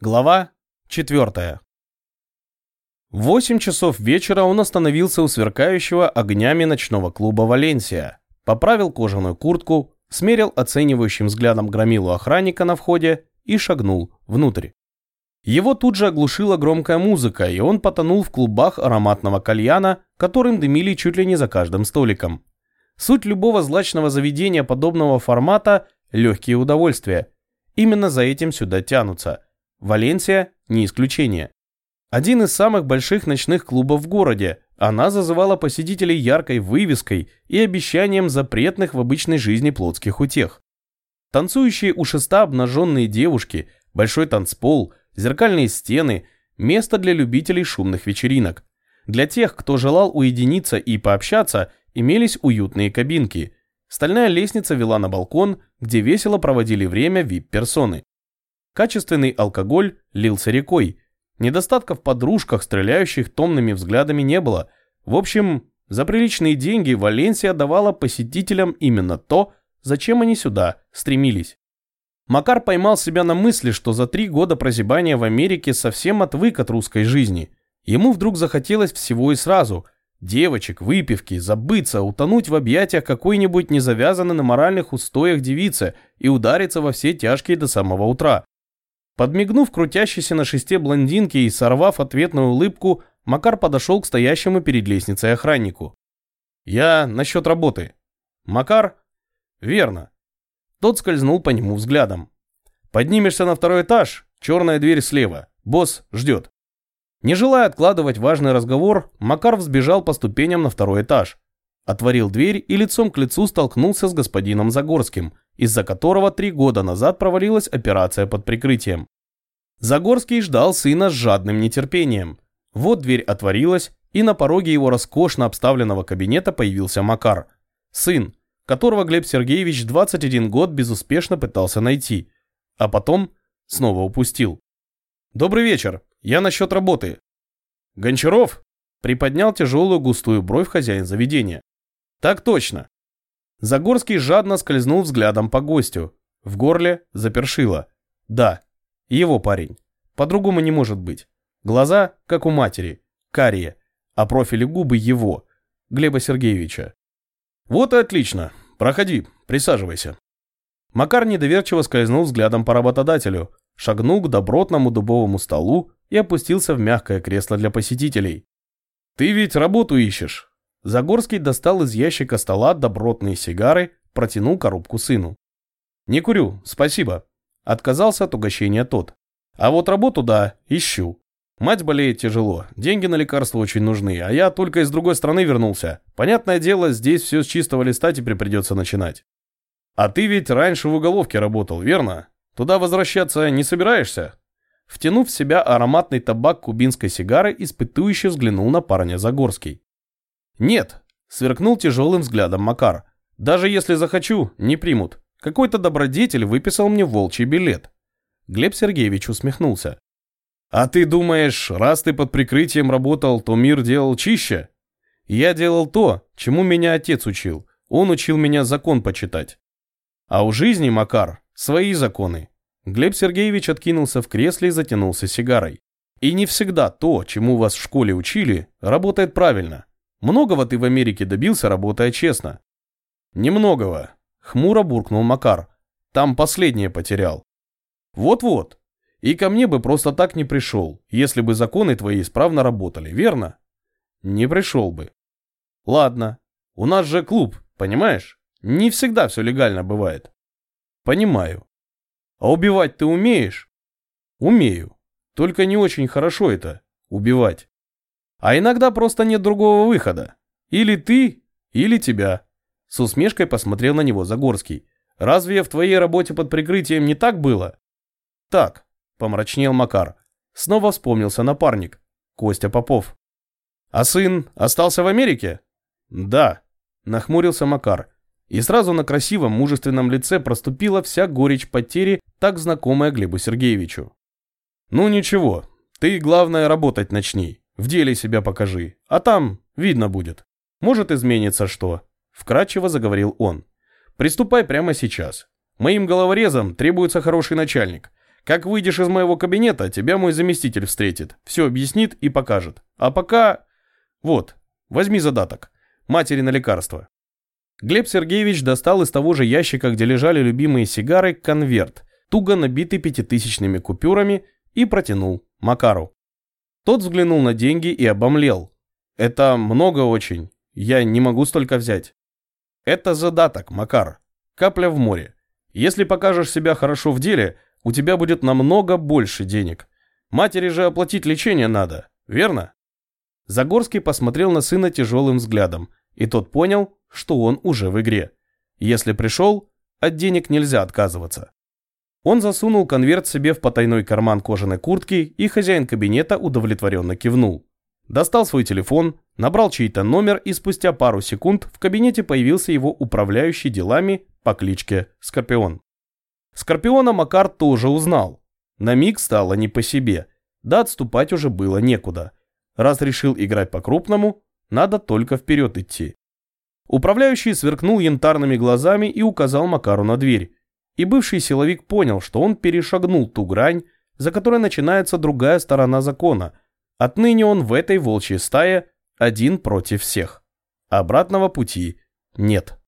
Глава 4. В 8 часов вечера он остановился у сверкающего огнями ночного клуба «Валенсия», поправил кожаную куртку, смерил оценивающим взглядом громилу охранника на входе и шагнул внутрь. Его тут же оглушила громкая музыка, и он потонул в клубах ароматного кальяна, которым дымили чуть ли не за каждым столиком. Суть любого злачного заведения подобного формата – легкие удовольствия. Именно за этим сюда тянутся – Валенсия не исключение. Один из самых больших ночных клубов в городе, она зазывала посетителей яркой вывеской и обещанием запретных в обычной жизни плотских утех. Танцующие у шеста обнаженные девушки, большой танцпол, зеркальные стены, место для любителей шумных вечеринок. Для тех, кто желал уединиться и пообщаться, имелись уютные кабинки. Стальная лестница вела на балкон, где весело проводили время вип-персоны. Качественный алкоголь лился рекой. Недостатков в подружках, стреляющих томными взглядами, не было. В общем, за приличные деньги Валенсия давала посетителям именно то, зачем они сюда стремились. Макар поймал себя на мысли, что за три года прозябания в Америке совсем отвык от русской жизни. Ему вдруг захотелось всего и сразу – девочек, выпивки, забыться, утонуть в объятиях какой-нибудь незавязанной на моральных устоях девицы и удариться во все тяжкие до самого утра. Подмигнув крутящейся на шесте блондинке и сорвав ответную улыбку, Макар подошел к стоящему перед лестницей охраннику. «Я насчет работы». «Макар?» «Верно». Тот скользнул по нему взглядом. «Поднимешься на второй этаж, черная дверь слева. Босс ждет». Не желая откладывать важный разговор, Макар взбежал по ступеням на второй этаж. Отворил дверь и лицом к лицу столкнулся с господином Загорским – из-за которого три года назад провалилась операция под прикрытием. Загорский ждал сына с жадным нетерпением. Вот дверь отворилась, и на пороге его роскошно обставленного кабинета появился Макар. Сын, которого Глеб Сергеевич 21 год безуспешно пытался найти, а потом снова упустил. «Добрый вечер, я насчет работы». «Гончаров?» – приподнял тяжелую густую бровь хозяин заведения. «Так точно. Загорский жадно скользнул взглядом по гостю. В горле запершило. Да, его парень. По-другому не может быть. Глаза, как у матери, карие, а профили губы его, Глеба Сергеевича. Вот и отлично. Проходи, присаживайся. Макар недоверчиво скользнул взглядом по работодателю, шагнул к добротному дубовому столу и опустился в мягкое кресло для посетителей. «Ты ведь работу ищешь?» Загорский достал из ящика стола добротные сигары, протянул коробку сыну. «Не курю, спасибо», – отказался от угощения тот. «А вот работу, да, ищу. Мать болеет тяжело, деньги на лекарства очень нужны, а я только из другой страны вернулся. Понятное дело, здесь все с чистого листа теперь придется начинать». «А ты ведь раньше в уголовке работал, верно? Туда возвращаться не собираешься?» Втянув в себя ароматный табак кубинской сигары, испытующе взглянул на парня Загорский. «Нет», – сверкнул тяжелым взглядом Макар. «Даже если захочу, не примут. Какой-то добродетель выписал мне волчий билет». Глеб Сергеевич усмехнулся. «А ты думаешь, раз ты под прикрытием работал, то мир делал чище?» «Я делал то, чему меня отец учил. Он учил меня закон почитать». «А у жизни, Макар, свои законы». Глеб Сергеевич откинулся в кресле и затянулся сигарой. «И не всегда то, чему вас в школе учили, работает правильно. Многого ты в Америке добился, работая честно. Немногого, хмуро буркнул Макар. Там последнее потерял. Вот-вот. И ко мне бы просто так не пришел, если бы законы твои исправно работали, верно? Не пришел бы. Ладно. У нас же клуб, понимаешь? Не всегда все легально бывает. Понимаю. А убивать ты умеешь? Умею. Только не очень хорошо это, убивать. А иногда просто нет другого выхода. Или ты, или тебя. С усмешкой посмотрел на него Загорский. Разве в твоей работе под прикрытием не так было? Так, помрачнел Макар. Снова вспомнился напарник. Костя Попов. А сын остался в Америке? Да, нахмурился Макар. И сразу на красивом, мужественном лице проступила вся горечь потери, так знакомая Глебу Сергеевичу. Ну ничего, ты, главное, работать начни. В деле себя покажи, а там видно будет. Может изменится что. Вкратчиво заговорил он. Приступай прямо сейчас. Моим головорезам требуется хороший начальник. Как выйдешь из моего кабинета, тебя мой заместитель встретит, все объяснит и покажет. А пока... Вот, возьми задаток. Матери на лекарство. Глеб Сергеевич достал из того же ящика, где лежали любимые сигары, конверт, туго набитый пятитысячными купюрами, и протянул Макару. Тот взглянул на деньги и обомлел. «Это много очень. Я не могу столько взять». «Это задаток, Макар. Капля в море. Если покажешь себя хорошо в деле, у тебя будет намного больше денег. Матери же оплатить лечение надо, верно?» Загорский посмотрел на сына тяжелым взглядом, и тот понял, что он уже в игре. Если пришел, от денег нельзя отказываться. Он засунул конверт себе в потайной карман кожаной куртки, и хозяин кабинета удовлетворенно кивнул. Достал свой телефон, набрал чей-то номер, и спустя пару секунд в кабинете появился его управляющий делами по кличке Скорпион. Скорпиона Макар тоже узнал. На миг стало не по себе, да отступать уже было некуда. Раз решил играть по-крупному, надо только вперед идти. Управляющий сверкнул янтарными глазами и указал Макару на дверь. И бывший силовик понял, что он перешагнул ту грань, за которой начинается другая сторона закона. Отныне он в этой волчьей стае один против всех. Обратного пути нет.